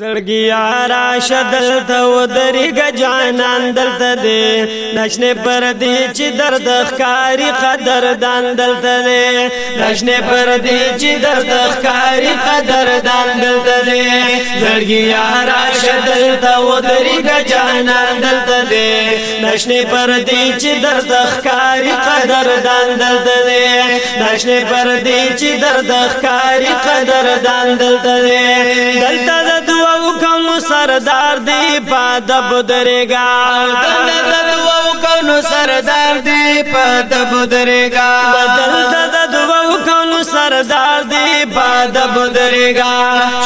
زړګیا را شدل ته ودرېګ جانان دلته دې نشنه پر دې چې درد ښکاری قدر دان دلته دې نشنه پر دې چې درد ښکاری قدر دان دلته دې زړګیا را شدل ته ودرېګ جانان دلته دې نشنه پر دې چې درد ښکاری قدر دان دلته دې داشنه پر دې چې درد ښکاری قدردان دلته دلته د دعا وکړو سردار دې پادب درګا دلته د دعا وکړو سردار دې پادب درګا دلته د دعا وکړو سردار دې پادب درګا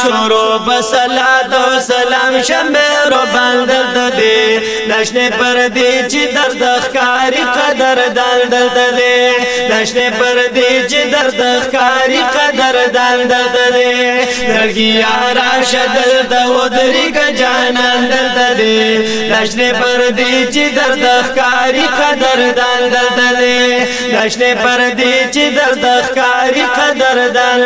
شروع بسلا تو سلام شمه رو باندل دې نشنه پر دې چې درد ښکاری قدر دل دل دل نشنه پر دې چې درد ښکاری قدر دل دل دل درګي را شدل د ودري ک جانان دل دل نشنه پر دې چې درد ښکاری قدر دل دل دل نشنه پر دې چې درد ښکاری قدر دل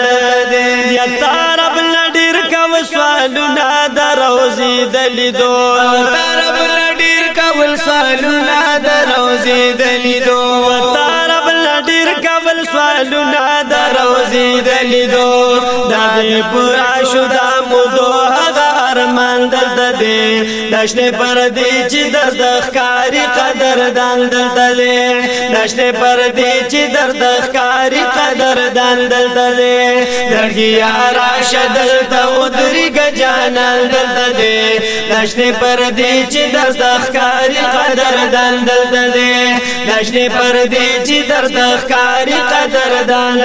دل یا طرف لډیر کو سوالونه دروزی دلیدو طرف سوالونه دروزي دلیدو وطار بل ډیر کابل سوالونه دروزي دلیدو د دې پورا شو د مودو هغه ارمان دلته دی دښنه پر دې چې درد ښکاری قدر دان دلته دی دښنه پر دې چې درد ښکاری قدر دان دلته دی درګیا راشه دلته ودر جانان دلته دی نشنه پر دی چې درد ښکاری قدر دان دلته دی نشنه پر دی چې درد ښکاری قدر دان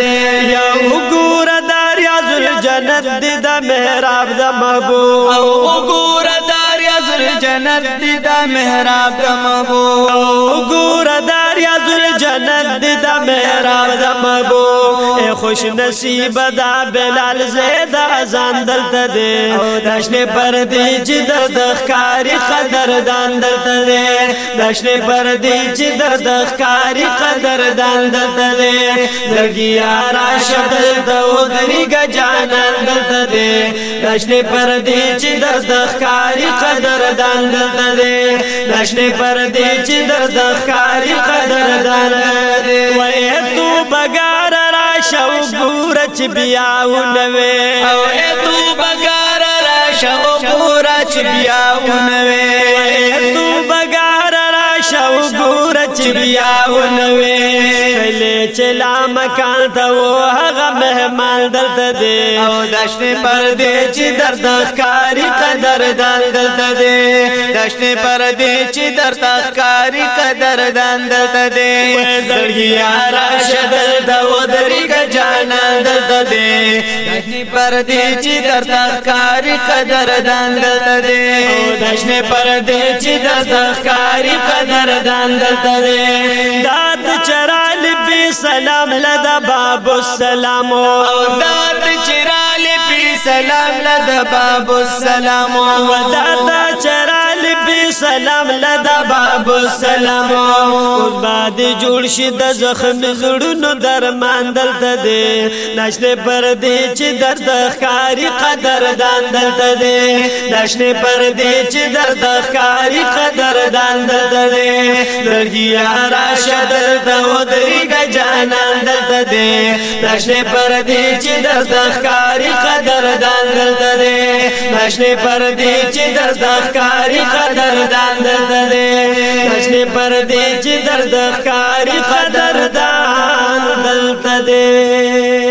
دی یا وګور دار یا ذل جنت دی د محراب د محبوب او وګور جنت دی دا محراب د محبوب ګور دار یا ذل جنت دی دا محراب د محبوب اے خوش نصیب دا بلال زید اذان دلته دی داشنه پر دې چې د ښکاری قدر دان دلته دی داشنه پر دې چې د ښکاری قدر دان دلته دی درګیا راشد د ودریګ جانان دلته دی داشنه پر دې چې د ښکاری قدر قدردان دلته دی نشنه پر دې چې درد ښکاری قدردان وای تو بګار را شو ګور چې بیا و نوې او تو بګار را شو ګور چې بیا و نوې وای تو بګار را شو ګور چې بیا و نوې چلا مکان ته و هغه کمال دلته دی او دشنه پر دې چې درد ښکاری قدر دان دلته دی دشنه پر دې چې درد ښکاری قدر دان دلته دی زړګیا راشد دو درې ک جانا دلته دی دشنه پر دې چې درد ښکاری قدر دان دلته دی او دشنه پر دې چې درد ښکاری قدر دان دلته دی داد چرای سلام لدا باب السلام او داد چرال پی سلام لدا باب السلام او داد چرال پی سلام لدا باب السلام اوس باد جوړ شي د زخم زړونو درمان دلته دی نشله پر دې چې درد خاري قدردان دلته دی نشله پر دې چې درد خاري قدردان دلته دی لږیا راشد درته ودرېږه جانان دلته دی راشنې پر دې چې درته ښکاري قدردان دلته دی راشنې پر دې چې درته ښکاري قدردان دلته دی راشنې پر دې چې درته ښکاري قدردان دلته دی